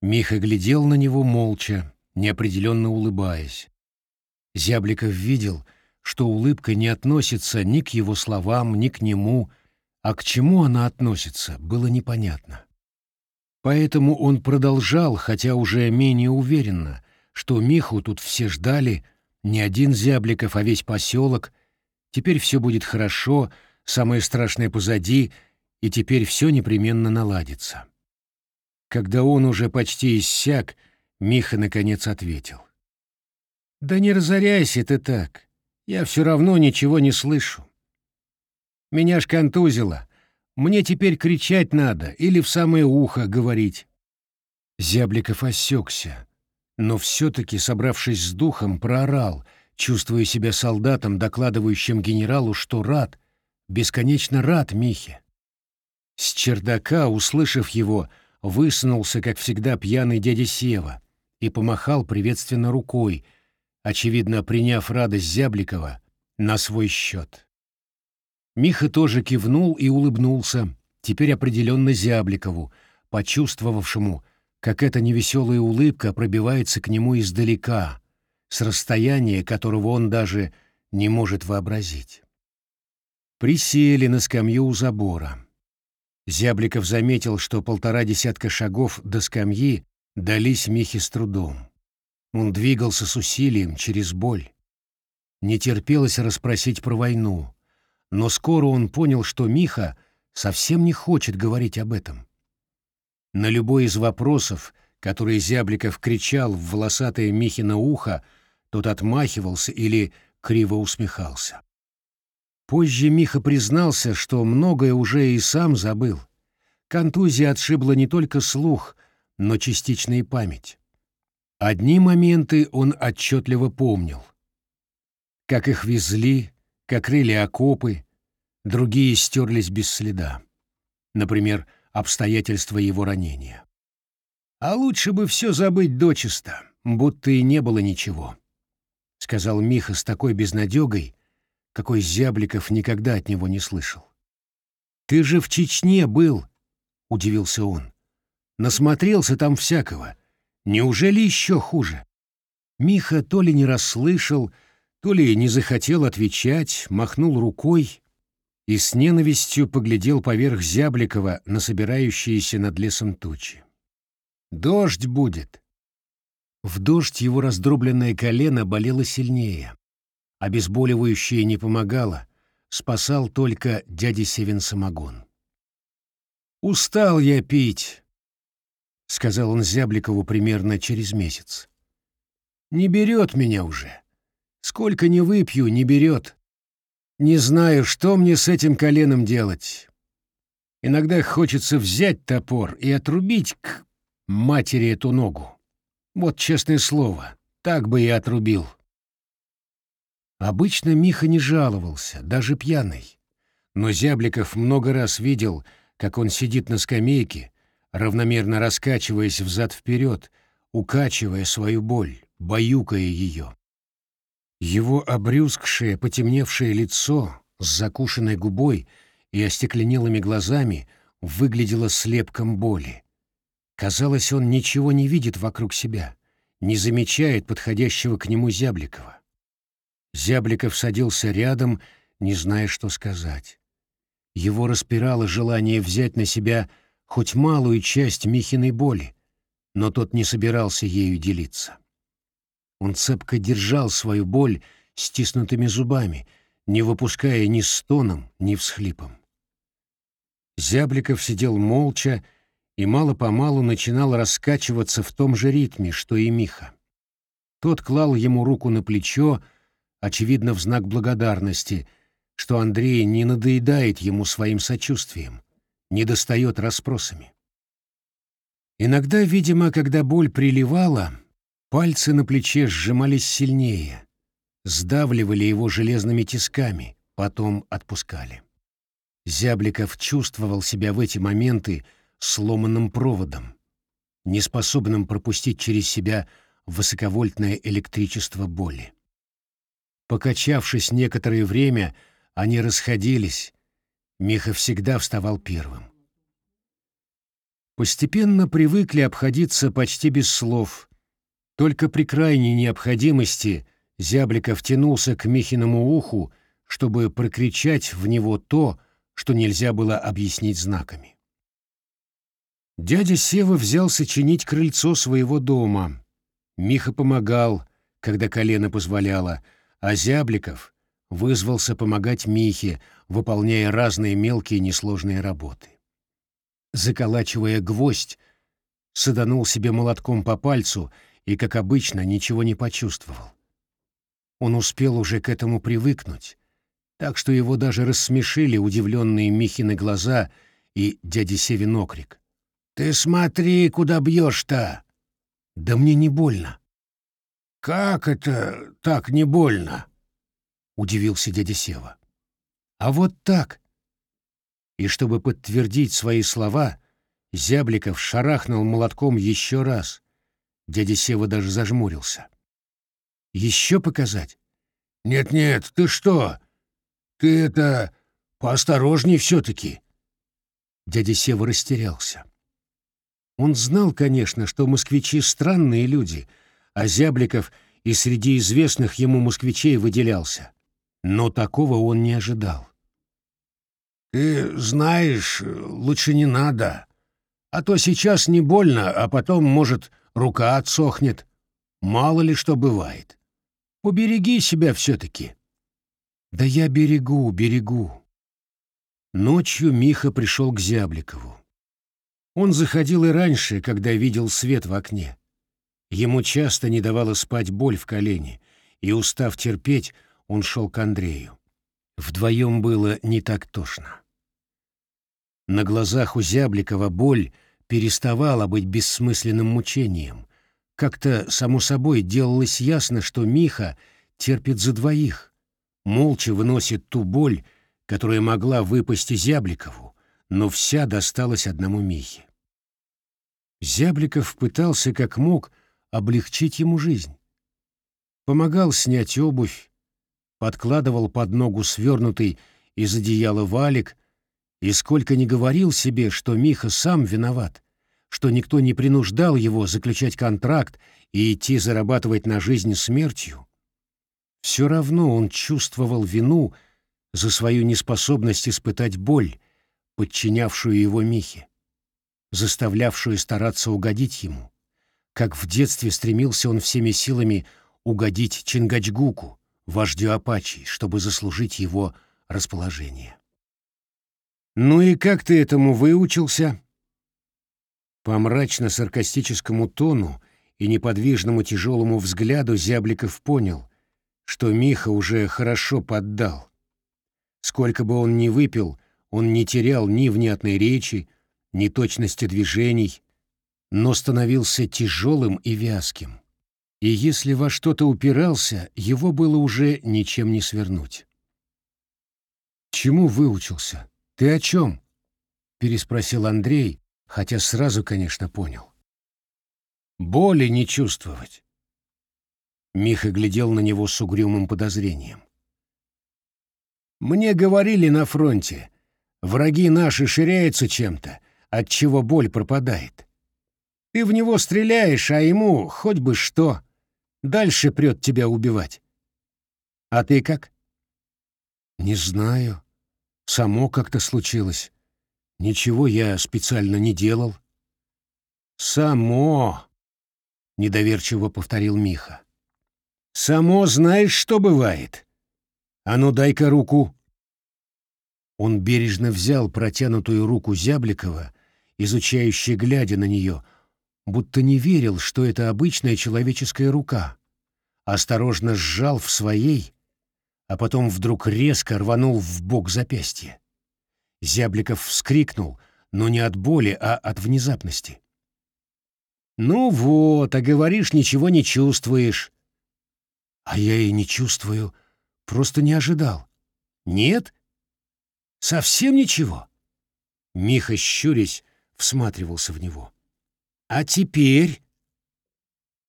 Миха глядел на него молча, неопределенно улыбаясь. Зябликов видел, что улыбка не относится ни к его словам, ни к нему, а к чему она относится, было непонятно. Поэтому он продолжал, хотя уже менее уверенно, что Миху тут все ждали, не один Зябликов, а весь поселок. Теперь все будет хорошо, самое страшное позади, и теперь все непременно наладится. Когда он уже почти иссяк, Миха наконец ответил. «Да не разоряйся ты так. Я все равно ничего не слышу. Меня ж контузило. Мне теперь кричать надо или в самое ухо говорить». Зябликов осекся, но все-таки, собравшись с духом, проорал, чувствуя себя солдатом, докладывающим генералу, что рад, бесконечно рад Михе. С чердака, услышав его, высунулся, как всегда, пьяный дядя Сева и помахал приветственно рукой, очевидно, приняв радость Зябликова на свой счет. Миха тоже кивнул и улыбнулся, теперь определенно Зябликову, почувствовавшему, как эта невеселая улыбка пробивается к нему издалека, с расстояния, которого он даже не может вообразить. Присели на скамью у забора. Зябликов заметил, что полтора десятка шагов до скамьи дались Михе с трудом. Он двигался с усилием, через боль. Не терпелось расспросить про войну, но скоро он понял, что Миха совсем не хочет говорить об этом. На любой из вопросов, которые Зябликов кричал в волосатое Михино ухо, тот отмахивался или криво усмехался. Позже Миха признался, что многое уже и сам забыл. Контузия отшибла не только слух, но частично и память. Одни моменты он отчетливо помнил. Как их везли, как рыли окопы, другие стерлись без следа. Например, обстоятельства его ранения. А лучше бы все забыть дочисто, будто и не было ничего, — сказал Миха с такой безнадегой, какой Зябликов никогда от него не слышал. «Ты же в Чечне был!» — удивился он. «Насмотрелся там всякого. Неужели еще хуже?» Миха то ли не расслышал, то ли не захотел отвечать, махнул рукой и с ненавистью поглядел поверх Зябликова на собирающиеся над лесом тучи. «Дождь будет!» В дождь его раздробленное колено болело сильнее. Обезболивающее не помогало, спасал только дядя Севин самогон. «Устал я пить», — сказал он Зябликову примерно через месяц. «Не берет меня уже. Сколько не выпью, не берет. Не знаю, что мне с этим коленом делать. Иногда хочется взять топор и отрубить к матери эту ногу. Вот честное слово, так бы и отрубил». Обычно Миха не жаловался, даже пьяный. Но Зябликов много раз видел, как он сидит на скамейке, равномерно раскачиваясь взад-вперед, укачивая свою боль, баюкая ее. Его обрюзгшее, потемневшее лицо с закушенной губой и остекленелыми глазами выглядело слепком боли. Казалось, он ничего не видит вокруг себя, не замечает подходящего к нему Зябликова. Зябликов садился рядом, не зная, что сказать. Его распирало желание взять на себя хоть малую часть Михиной боли, но тот не собирался ею делиться. Он цепко держал свою боль стиснутыми зубами, не выпуская ни стоном, ни всхлипом. Зябликов сидел молча и мало-помалу начинал раскачиваться в том же ритме, что и Миха. Тот клал ему руку на плечо, очевидно, в знак благодарности, что Андрей не надоедает ему своим сочувствием, не достает расспросами. Иногда, видимо, когда боль приливала, пальцы на плече сжимались сильнее, сдавливали его железными тисками, потом отпускали. Зябликов чувствовал себя в эти моменты сломанным проводом, неспособным пропустить через себя высоковольтное электричество боли. Покачавшись некоторое время, они расходились. Миха всегда вставал первым. Постепенно привыкли обходиться почти без слов. Только при крайней необходимости Зябликов тянулся к Михиному уху, чтобы прокричать в него то, что нельзя было объяснить знаками. Дядя Сева взялся чинить крыльцо своего дома. Миха помогал, когда колено позволяло, а Зябликов вызвался помогать Михе, выполняя разные мелкие несложные работы. Заколачивая гвоздь, саданул себе молотком по пальцу и, как обычно, ничего не почувствовал. Он успел уже к этому привыкнуть, так что его даже рассмешили удивленные Михины глаза и дядя Севин окрик. «Ты смотри, куда бьешь-то!» «Да мне не больно». «Как это так не больно?» — удивился дядя Сева. «А вот так». И чтобы подтвердить свои слова, Зябликов шарахнул молотком еще раз. Дядя Сева даже зажмурился. «Еще показать?» «Нет-нет, ты что? Ты это... поосторожней все-таки!» Дядя Сева растерялся. Он знал, конечно, что москвичи странные люди, а Зябликов и среди известных ему москвичей выделялся. Но такого он не ожидал. «Ты знаешь, лучше не надо. А то сейчас не больно, а потом, может, рука отсохнет. Мало ли что бывает. Побереги себя все-таки». «Да я берегу, берегу». Ночью Миха пришел к Зябликову. Он заходил и раньше, когда видел свет в окне. Ему часто не давала спать боль в колене, и, устав терпеть, он шел к Андрею. Вдвоем было не так тошно. На глазах у Зябликова боль переставала быть бессмысленным мучением. Как-то, само собой, делалось ясно, что Миха терпит за двоих, молча выносит ту боль, которая могла выпасть Зябликову, но вся досталась одному Михе. Зябликов пытался как мог облегчить ему жизнь. Помогал снять обувь, подкладывал под ногу свернутый из одеяла валик, и сколько ни говорил себе, что Миха сам виноват, что никто не принуждал его заключать контракт и идти зарабатывать на жизнь смертью, все равно он чувствовал вину за свою неспособность испытать боль, подчинявшую его Михе, заставлявшую стараться угодить ему, как в детстве стремился он всеми силами угодить Чингачгуку, вождю Апачей, чтобы заслужить его расположение. «Ну и как ты этому выучился?» По мрачно-саркастическому тону и неподвижному тяжелому взгляду Зябликов понял, что Миха уже хорошо поддал. Сколько бы он ни выпил, он не терял ни внятной речи, ни точности движений, но становился тяжелым и вязким. И если во что-то упирался, его было уже ничем не свернуть. «Чему выучился?» «Ты о чем?» — переспросил Андрей, хотя сразу, конечно, понял. «Боли не чувствовать». Миха глядел на него с угрюмым подозрением. «Мне говорили на фронте, враги наши ширяются чем-то, от чего боль пропадает. Ты в него стреляешь, а ему хоть бы что, дальше прет тебя убивать. А ты как?» «Не знаю», Само как-то случилось. Ничего я специально не делал. Само, недоверчиво повторил Миха. Само знаешь, что бывает? А ну дай-ка руку. Он бережно взял протянутую руку Зябликова, изучающе глядя на нее, будто не верил, что это обычная человеческая рука. Осторожно сжал в своей, а потом вдруг резко рванул в бок запястья. Зябликов вскрикнул, но не от боли, а от внезапности. «Ну вот, а говоришь, ничего не чувствуешь». «А я и не чувствую, просто не ожидал». «Нет? Совсем ничего?» Миха, щурясь, всматривался в него. «А теперь...»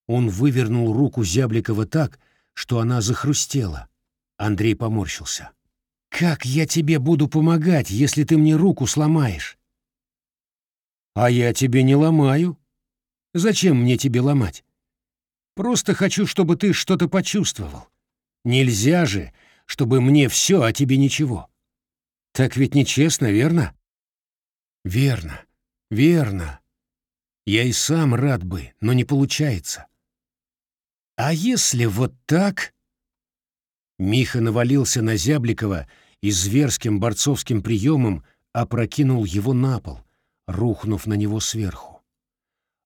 Он вывернул руку Зябликова так, что она захрустела, Андрей поморщился. «Как я тебе буду помогать, если ты мне руку сломаешь?» «А я тебе не ломаю. Зачем мне тебе ломать? Просто хочу, чтобы ты что-то почувствовал. Нельзя же, чтобы мне все, а тебе ничего. Так ведь нечестно, верно? Верно, верно. Я и сам рад бы, но не получается. А если вот так? Миха навалился на Зябликова и зверским борцовским приемом опрокинул его на пол, рухнув на него сверху.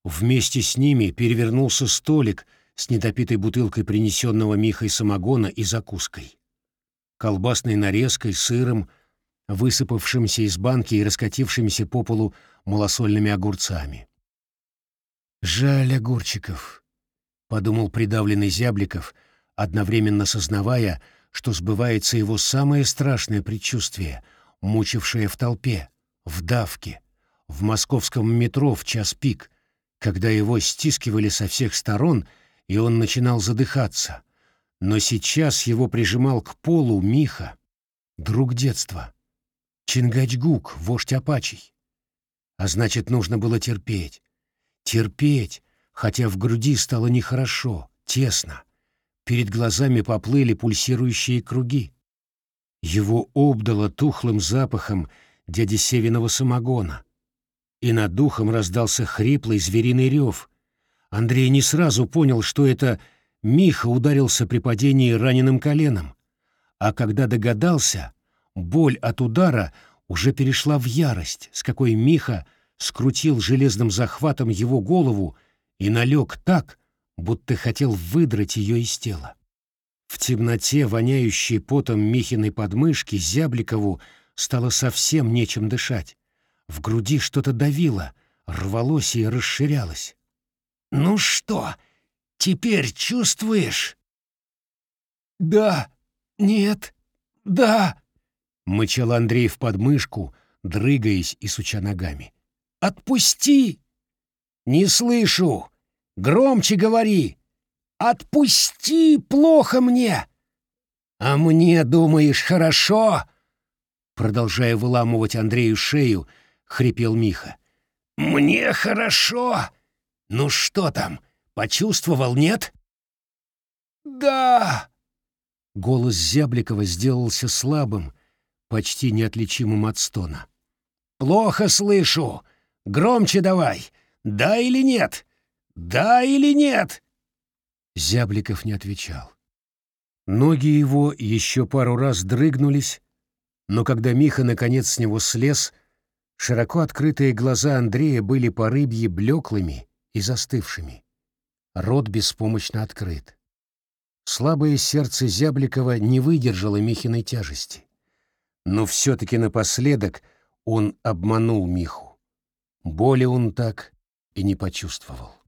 Вместе с ними перевернулся столик с недопитой бутылкой принесенного Михой самогона и закуской. Колбасной нарезкой, сыром, высыпавшимся из банки и раскатившимися по полу малосольными огурцами. «Жаль огурчиков», — подумал придавленный Зябликов, одновременно сознавая, что сбывается его самое страшное предчувствие, мучившее в толпе, в давке, в московском метро в час пик, когда его стискивали со всех сторон, и он начинал задыхаться. Но сейчас его прижимал к полу Миха, друг детства, Чингачгук, вождь Апачий. А значит, нужно было терпеть. Терпеть, хотя в груди стало нехорошо, тесно. Перед глазами поплыли пульсирующие круги. Его обдало тухлым запахом дяди Севиного самогона и над духом раздался хриплый звериный рев. Андрей не сразу понял, что это Миха ударился при падении раненым коленом, а когда догадался, боль от удара уже перешла в ярость, с какой Миха скрутил железным захватом его голову и налег так, будто хотел выдрать ее из тела. В темноте, воняющей потом Михиной подмышки, Зябликову стало совсем нечем дышать. В груди что-то давило, рвалось и расширялось. «Ну что, теперь чувствуешь?» «Да, нет, да», — мычал Андрей в подмышку, дрыгаясь и суча ногами. «Отпусти!» «Не слышу! Громче говори! Отпусти! Плохо мне!» «А мне, думаешь, хорошо?» Продолжая выламывать Андрею шею, — хрипел Миха. «Мне хорошо! Ну что там, почувствовал, нет?» «Да!» Голос Зябликова сделался слабым, почти неотличимым от стона. «Плохо слышу! Громче давай! Да или нет? Да или нет?» Зябликов не отвечал. Ноги его еще пару раз дрыгнулись, но когда Миха наконец с него слез, Широко открытые глаза Андрея были по рыбье блеклыми и застывшими. Рот беспомощно открыт. Слабое сердце Зябликова не выдержало Михиной тяжести. Но все-таки напоследок он обманул Миху. Боли он так и не почувствовал.